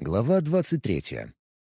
Глава 23.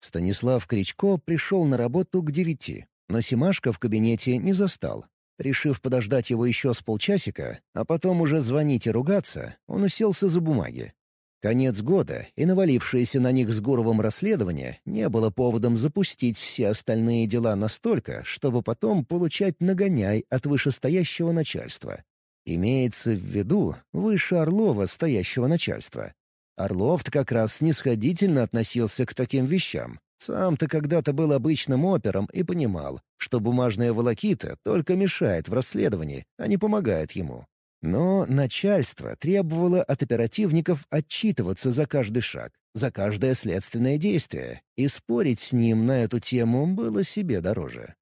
Станислав Кричко пришел на работу к девяти, но Симашка в кабинете не застал. Решив подождать его еще с полчасика, а потом уже звонить и ругаться, он уселся за бумаги. Конец года и навалившееся на них с Гуровым расследование не было поводом запустить все остальные дела настолько, чтобы потом получать нагоняй от вышестоящего начальства. Имеется в виду выше Орлова стоящего начальства. Орлов-то как раз снисходительно относился к таким вещам. Сам-то когда-то был обычным опером и понимал, что бумажная волокита только мешает в расследовании, а не помогает ему. Но начальство требовало от оперативников отчитываться за каждый шаг, за каждое следственное действие, и спорить с ним на эту тему было себе дороже.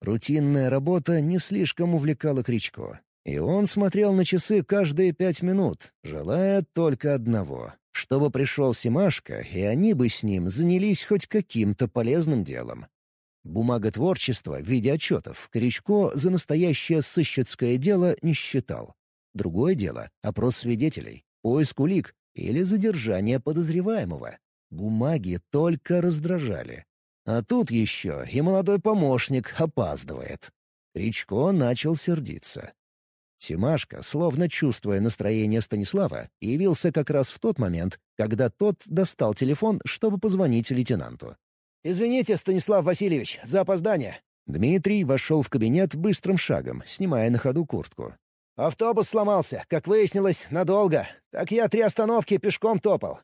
Рутинная работа не слишком увлекала Кричко, и он смотрел на часы каждые пять минут, желая только одного чтобы пришел Симашко, и они бы с ним занялись хоть каким-то полезным делом. Бумаготворчество в виде отчетов Кричко за настоящее сыщицкое дело не считал. Другое дело — опрос свидетелей, поиск улик или задержание подозреваемого. Бумаги только раздражали. А тут еще и молодой помощник опаздывает. Кричко начал сердиться. Симашка, словно чувствуя настроение Станислава, явился как раз в тот момент, когда тот достал телефон, чтобы позвонить лейтенанту. «Извините, Станислав Васильевич, за опоздание». Дмитрий вошел в кабинет быстрым шагом, снимая на ходу куртку. «Автобус сломался, как выяснилось, надолго. Так я три остановки пешком топал».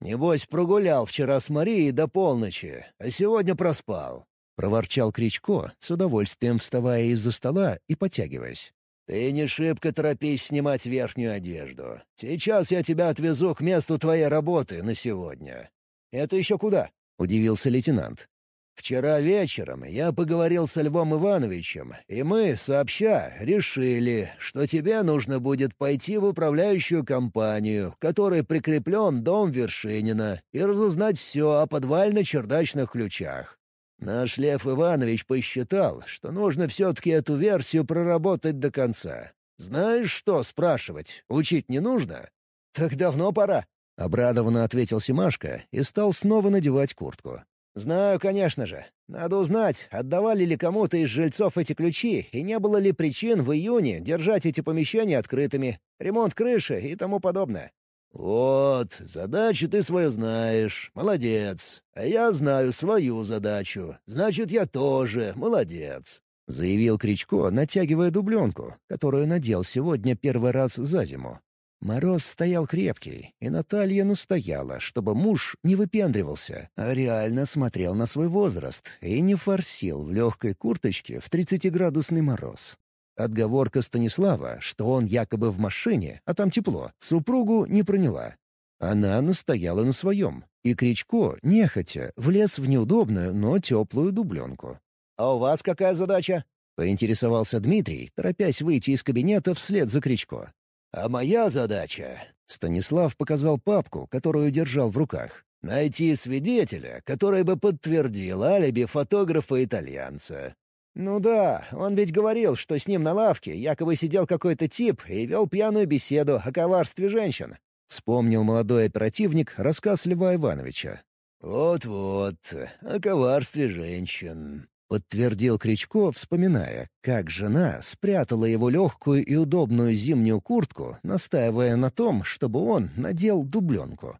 «Небось, прогулял вчера с Марией до полночи, а сегодня проспал», — проворчал Кричко, с удовольствием вставая из-за стола и потягиваясь. «Ты не шибко торопись снимать верхнюю одежду. Сейчас я тебя отвезу к месту твоей работы на сегодня». «Это еще куда?» — удивился лейтенант. «Вчера вечером я поговорил со Львом Ивановичем, и мы, сообща, решили, что тебе нужно будет пойти в управляющую компанию, к которой прикреплен дом Вершинина, и разузнать все о подвально-чердачных ключах. Наш Лев Иванович посчитал, что нужно все-таки эту версию проработать до конца. Знаешь что спрашивать? Учить не нужно? Так давно пора. Обрадованно ответил Симашка и стал снова надевать куртку. «Знаю, конечно же. Надо узнать, отдавали ли кому-то из жильцов эти ключи, и не было ли причин в июне держать эти помещения открытыми, ремонт крыши и тому подобное. «Вот, задачу ты свою знаешь. Молодец. А я знаю свою задачу. Значит, я тоже молодец», — заявил Кричко, натягивая дубленку, которую надел сегодня первый раз за зиму. Мороз стоял крепкий, и Наталья настояла, чтобы муж не выпендривался, а реально смотрел на свой возраст и не форсил в легкой курточке в 30-градусный мороз. Отговорка Станислава, что он якобы в машине, а там тепло, супругу не проняла. Она настояла на своем, и Кричко, нехотя, влез в неудобную, но теплую дубленку. «А у вас какая задача?» — поинтересовался Дмитрий, торопясь выйти из кабинета вслед за Кричко. «А моя задача...» — Станислав показал папку, которую держал в руках. «Найти свидетеля, который бы подтвердил алиби фотографа-итальянца. «Ну да, он ведь говорил, что с ним на лавке якобы сидел какой-то тип и вел пьяную беседу о коварстве женщин». Вспомнил молодой оперативник рассказ Льва Ивановича. «Вот-вот, о коварстве женщин», — подтвердил Кричко, вспоминая, как жена спрятала его легкую и удобную зимнюю куртку, настаивая на том, чтобы он надел дубленку.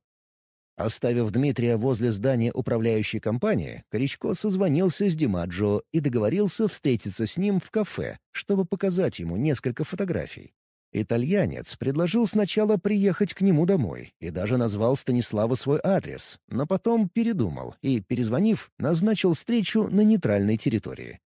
Оставив Дмитрия возле здания управляющей компании, Коричко созвонился с Димаджо и договорился встретиться с ним в кафе, чтобы показать ему несколько фотографий. Итальянец предложил сначала приехать к нему домой и даже назвал Станислава свой адрес, но потом передумал и, перезвонив, назначил встречу на нейтральной территории.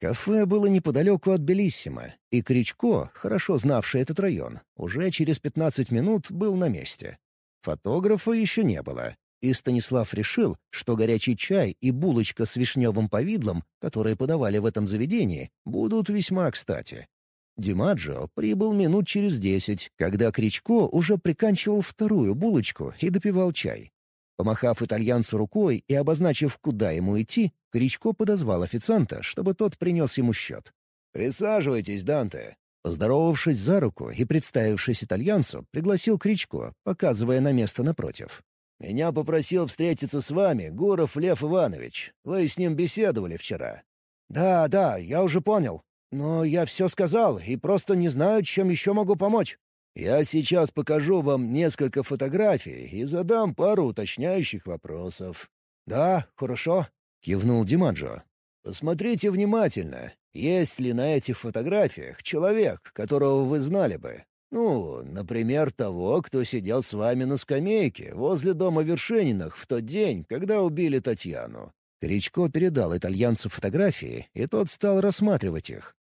Кафе было неподалеку от Белиссима, и Кричко, хорошо знавший этот район, уже через 15 минут был на месте. Фотографа еще не было, и Станислав решил, что горячий чай и булочка с вишневым повидлом, которые подавали в этом заведении, будут весьма кстати. Димаджо прибыл минут через десять, когда Кричко уже приканчивал вторую булочку и допивал чай. Помахав итальянцу рукой и обозначив, куда ему идти, Кричко подозвал официанта, чтобы тот принес ему счет. «Присаживайтесь, Данте», Поздоровавшись за руку и представившись итальянцу, пригласил Кричко, показывая на место напротив. Меня попросил встретиться с вами Гуров Лев Иванович. Вы с ним беседовали вчера». «Да, да, я уже понял. Но я все сказал и просто не знаю, чем еще могу помочь». «Я сейчас покажу вам несколько фотографий и задам пару уточняющих вопросов». «Да, хорошо», — кивнул Димаджо. «Посмотрите внимательно. Есть ли на этих фотографиях человек, которого вы знали бы? Ну, например, того, кто сидел с вами на скамейке возле дома Вершининых в тот день, когда убили Татьяну». Кричко передал итальянцу фотографии, и тот стал рассматривать их.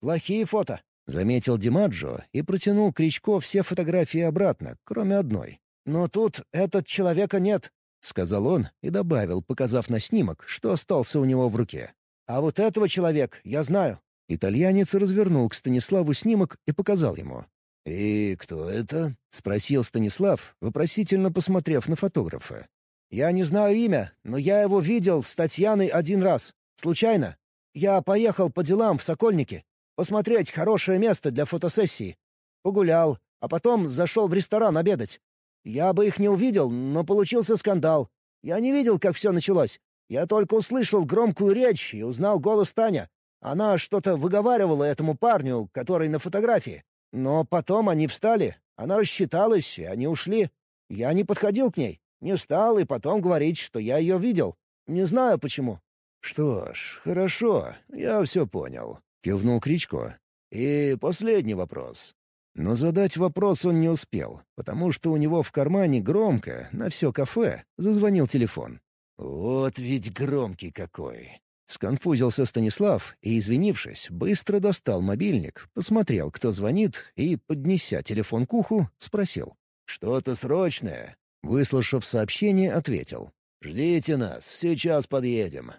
«Плохие фото», — заметил Димаджо и протянул Кричко все фотографии обратно, кроме одной. «Но тут этот человека нет», — сказал он и добавил, показав на снимок, что остался у него в руке. «А вот этого человек я знаю». Итальянец развернул к Станиславу снимок и показал ему. «И кто это?» — спросил Станислав, вопросительно посмотрев на фотографа. «Я не знаю имя, но я его видел с Татьяной один раз. Случайно. Я поехал по делам в Сокольники. Посмотреть хорошее место для фотосессии. Погулял, а потом зашел в ресторан обедать. Я бы их не увидел, но получился скандал. Я не видел, как все началось. Я только услышал громкую речь и узнал голос Таня. Она что-то выговаривала этому парню, который на фотографии. Но потом они встали, она рассчиталась, и они ушли. Я не подходил к ней, не стал и потом говорить, что я ее видел. Не знаю почему. «Что ж, хорошо, я все понял. Кивнул Кричко. «И последний вопрос». Но задать вопрос он не успел, потому что у него в кармане громко, на все кафе, зазвонил телефон. «Вот ведь громкий какой!» Сконфузился Станислав и, извинившись, быстро достал мобильник, посмотрел, кто звонит, и, поднеся телефон к уху, спросил. «Что-то срочное?» Выслушав сообщение, ответил. «Ждите нас, сейчас подъедем.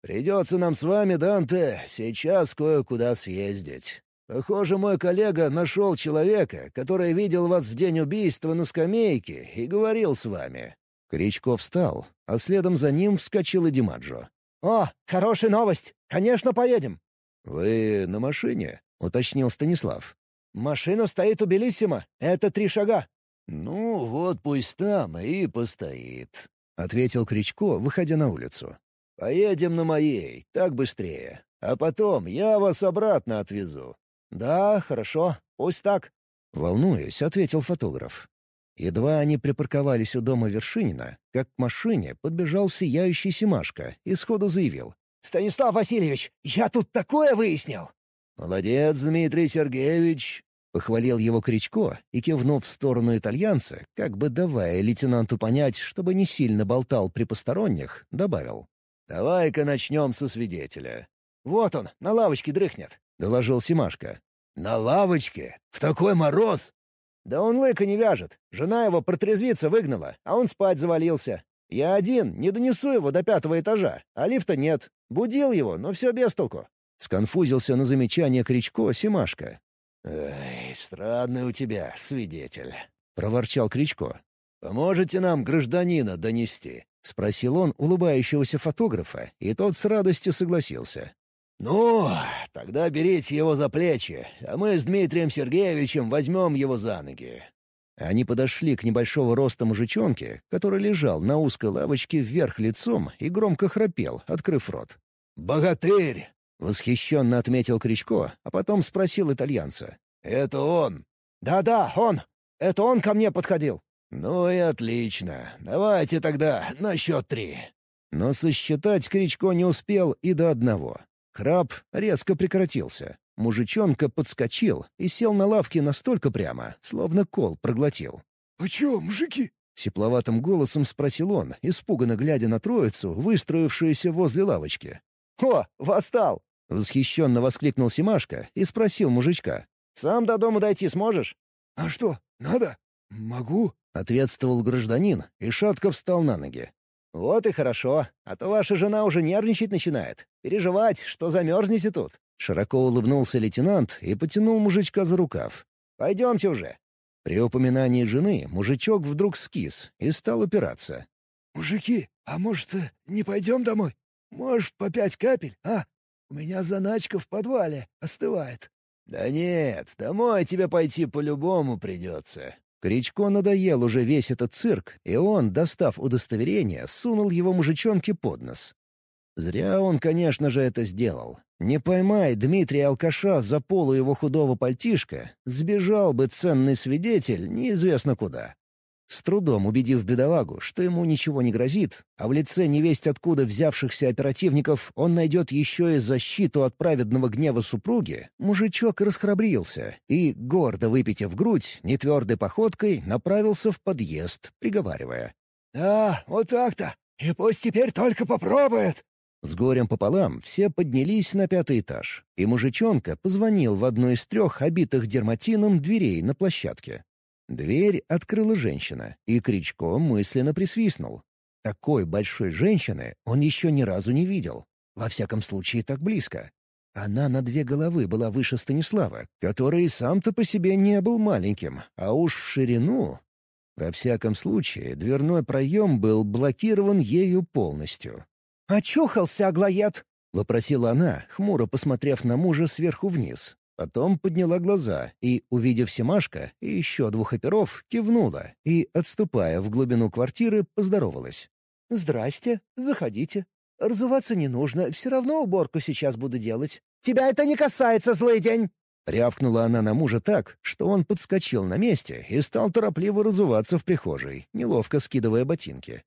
Придется нам с вами, Данте, сейчас кое-куда съездить. Похоже, мой коллега нашел человека, который видел вас в день убийства на скамейке и говорил с вами». Кричков встал, а следом за ним вскочил и Димаджо. «О, хорошая новость! Конечно, поедем!» «Вы на машине?» — уточнил Станислав. «Машина стоит у Белиссима. Это три шага». «Ну, вот пусть там и постоит», — ответил Кричко, выходя на улицу. «Поедем на моей, так быстрее. А потом я вас обратно отвезу». «Да, хорошо, пусть так». Волнуясь, ответил фотограф. Едва они припарковались у дома Вершинина, как к машине подбежал сияющий Семашко и сходу заявил. «Станислав Васильевич, я тут такое выяснил!» «Молодец, Дмитрий Сергеевич!» — похвалил его Кричко и, кивнув в сторону итальянца, как бы давая лейтенанту понять, чтобы не сильно болтал при посторонних, добавил. «Давай-ка начнем со свидетеля». «Вот он, на лавочке дрыхнет», — доложил Семашко. «На лавочке? В такой мороз?» «Да он лыка не вяжет. Жена его протрезвиться выгнала, а он спать завалился. Я один, не донесу его до пятого этажа, а лифта нет. Будил его, но все без толку». Сконфузился на замечание Кричко Семашко. «Эй, странный у тебя свидетель», — проворчал Кричко. «Поможете нам гражданина донести?» — спросил он улыбающегося фотографа, и тот с радостью согласился. «Ну, тогда берите его за плечи, а мы с Дмитрием Сергеевичем возьмем его за ноги». Они подошли к небольшого роста мужичонке, который лежал на узкой лавочке вверх лицом и громко храпел, открыв рот. «Богатырь!» — восхищенно отметил Кричко, а потом спросил итальянца. «Это он?» «Да-да, он! Это он ко мне подходил!» «Ну и отлично. Давайте тогда на счет три». Но сосчитать Кричко не успел и до одного. Храп резко прекратился. Мужичонка подскочил и сел на лавке настолько прямо, словно кол проглотил. «А чё, мужики?» — сепловатым голосом спросил он, испуганно глядя на троицу, выстроившуюся возле лавочки. «О, восстал!» — восхищенно воскликнул Симашка и спросил мужичка. «Сам до дома дойти сможешь?» «А что, надо? Могу?» — ответствовал гражданин и шатко встал на ноги. «Вот и хорошо, а то ваша жена уже нервничать начинает. Переживать, что замерзнете тут». Широко улыбнулся лейтенант и потянул мужичка за рукав. «Пойдемте уже». При упоминании жены мужичок вдруг скис и стал упираться. «Мужики, а может, э, не пойдем домой? Может, по пять капель, а? У меня заначка в подвале остывает». «Да нет, домой тебе пойти по-любому придется. Кричко надоел уже весь этот цирк, и он, достав удостоверение, сунул его мужичонке под нос. Зря он, конечно же, это сделал. Не поймай Дмитрия Алкаша за полу его худого пальтишка, сбежал бы ценный свидетель неизвестно куда. С трудом убедив бедолагу, что ему ничего не грозит, а в лице невесть откуда взявшихся оперативников он найдет еще и защиту от праведного гнева супруги, мужичок расхрабрился и, гордо выпитив грудь, нетвердой походкой направился в подъезд, приговаривая. «А, вот так-то! И пусть теперь только попробует!» С горем пополам все поднялись на пятый этаж, и мужичонка позвонил в одну из трех обитых дерматином дверей на площадке. Дверь открыла женщина, и Кричко мысленно присвистнул. Такой большой женщины он еще ни разу не видел. Во всяком случае, так близко. Она на две головы была выше Станислава, который сам-то по себе не был маленьким, а уж в ширину... Во всяком случае, дверной проем был блокирован ею полностью. «Очухался, Аглоед!» — вопросила она, хмуро посмотрев на мужа сверху вниз. Потом подняла глаза и, увидев Семашка и еще двух оперов, кивнула и, отступая в глубину квартиры, поздоровалась. «Здрасте, заходите. Разуваться не нужно, все равно уборку сейчас буду делать. Тебя это не касается, злый день!» Рявкнула она на мужа так, что он подскочил на месте и стал торопливо разуваться в прихожей, неловко скидывая ботинки.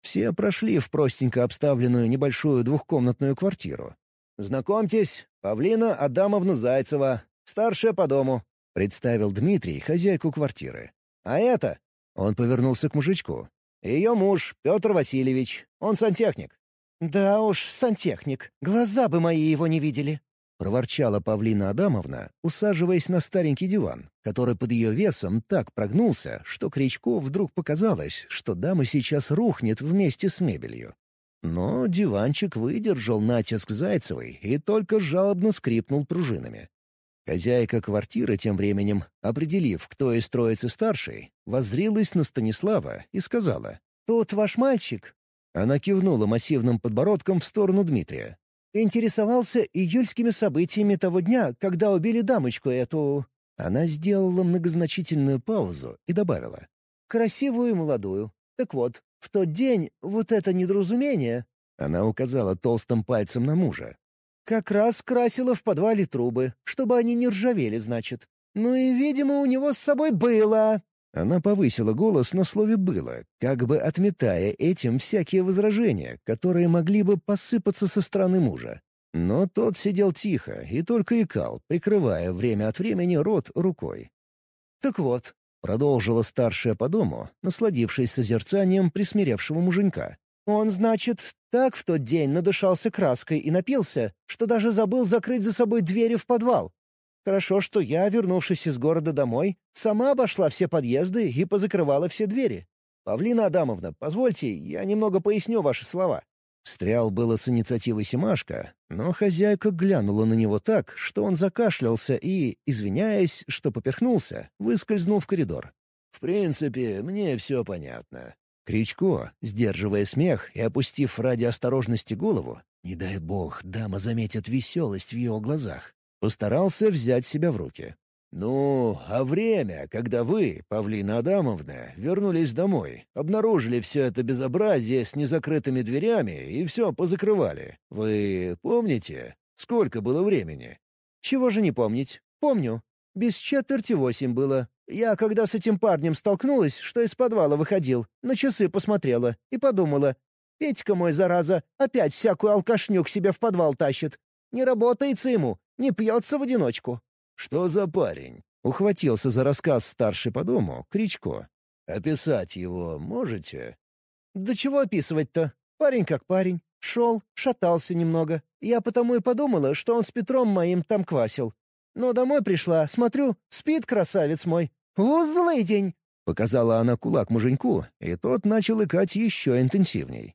Все прошли в простенько обставленную небольшую двухкомнатную квартиру. «Знакомьтесь, Павлина Адамовна Зайцева, старшая по дому», — представил Дмитрий хозяйку квартиры. «А это...» — он повернулся к мужичку. «Ее муж, Петр Васильевич. Он сантехник». «Да уж, сантехник. Глаза бы мои его не видели», — проворчала Павлина Адамовна, усаживаясь на старенький диван, который под ее весом так прогнулся, что Кричко вдруг показалось, что дама сейчас рухнет вместе с мебелью. Но диванчик выдержал натиск Зайцевой и только жалобно скрипнул пружинами. Хозяйка квартиры тем временем, определив, кто из троицы старший, воззрилась на Станислава и сказала. «Тут ваш мальчик». Она кивнула массивным подбородком в сторону Дмитрия. «Интересовался июльскими событиями того дня, когда убили дамочку эту...» Она сделала многозначительную паузу и добавила. «Красивую и молодую. Так вот, в тот день вот это недоразумение...» Она указала толстым пальцем на мужа. «Как раз красила в подвале трубы, чтобы они не ржавели, значит. Ну и, видимо, у него с собой было...» Она повысила голос на слове «было», как бы отметая этим всякие возражения, которые могли бы посыпаться со стороны мужа. Но тот сидел тихо и только икал, прикрывая время от времени рот рукой. «Так вот, — продолжила старшая по дому, насладившись созерцанием присмиревшего муженька. «Он, значит, так в тот день надышался краской и напился, что даже забыл закрыть за собой двери в подвал. Хорошо, что я, вернувшись из города домой, сама обошла все подъезды и позакрывала все двери. Павлина Адамовна, позвольте, я немного поясню ваши слова. Встрял было с инициативой Семашка, но хозяйка глянула на него так, что он закашлялся и, извиняясь, что поперхнулся, выскользнул в коридор. «В принципе, мне все понятно». Кричко, сдерживая смех и опустив ради осторожности голову, не дай бог, дама заметит веселость в его глазах, постарался взять себя в руки. «Ну, а время, когда вы, Павлина Адамовна, вернулись домой, обнаружили все это безобразие с незакрытыми дверями и все позакрывали. Вы помните, сколько было времени?» «Чего же не помнить? Помню. Без четверти восемь было. Я, когда с этим парнем столкнулась, что из подвала выходил, на часы посмотрела и подумала, Петька мой, зараза, опять всякую алкашню к себе в подвал тащит. Не работается ему, не пьется в одиночку. «Что за парень?» — ухватился за рассказ старший по дому, Кричко. «Описать его можете?» «Да чего описывать-то? Парень как парень. Шел, шатался немного. Я потому и подумала, что он с Петром моим там квасил. Но домой пришла, смотрю, спит красавец мой. У, злый день!» Показала она кулак муженьку, и тот начал икать еще интенсивней.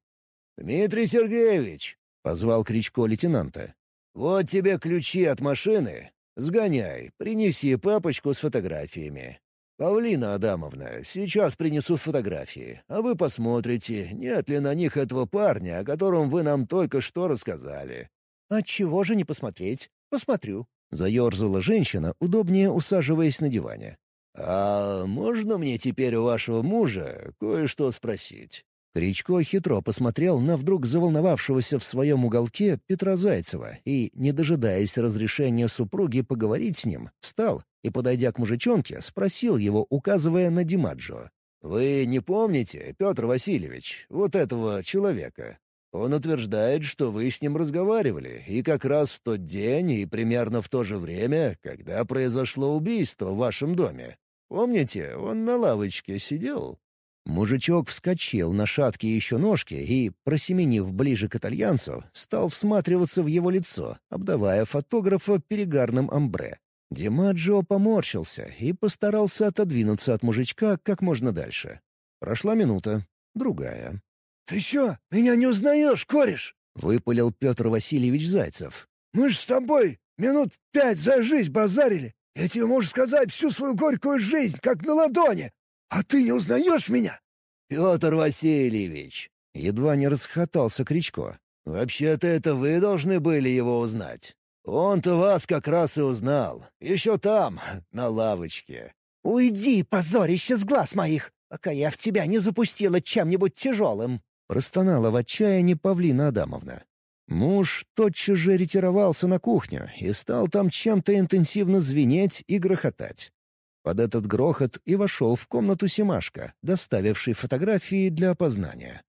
«Дмитрий Сергеевич!» — позвал Кричко лейтенанта. «Вот тебе ключи от машины. Сгоняй, принеси папочку с фотографиями. Павлина Адамовна, сейчас принесу фотографии, а вы посмотрите, нет ли на них этого парня, о котором вы нам только что рассказали». «А чего же не посмотреть? Посмотрю». Заерзала женщина, удобнее усаживаясь на диване. «А можно мне теперь у вашего мужа кое-что спросить?» Кричко хитро посмотрел на вдруг заволновавшегося в своем уголке Петра Зайцева и, не дожидаясь разрешения супруги поговорить с ним, встал и, подойдя к мужичонке, спросил его, указывая на Димаджо. «Вы не помните, Петр Васильевич, вот этого человека? Он утверждает, что вы с ним разговаривали, и как раз в тот день и примерно в то же время, когда произошло убийство в вашем доме. Помните, он на лавочке сидел?» Мужичок вскочил на шаткие еще ножки и, просеменив ближе к итальянцу, стал всматриваться в его лицо, обдавая фотографа перегарным амбре. Димаджо поморщился и постарался отодвинуться от мужичка как можно дальше. Прошла минута, другая. «Ты что, меня не узнаешь, кореш?» — выпалил Петр Васильевич Зайцев. «Мы ж с тобой минут пять за жизнь базарили. Я тебе, могу сказать, всю свою горькую жизнь, как на ладони. А ты не узнаешь меня?» «Петр Васильевич!» — едва не расхотался Кричко. «Вообще-то это вы должны были его узнать. Он-то вас как раз и узнал. Еще там, на лавочке». «Уйди, позорище с глаз моих, пока я в тебя не запустила чем-нибудь тяжелым!» — простонала в отчаянии Павлина Адамовна. Муж тотчас же ретировался на кухню и стал там чем-то интенсивно звенеть и грохотать. Под этот грохот и вошел в комнату Симашка, доставивший фотографии для опознания.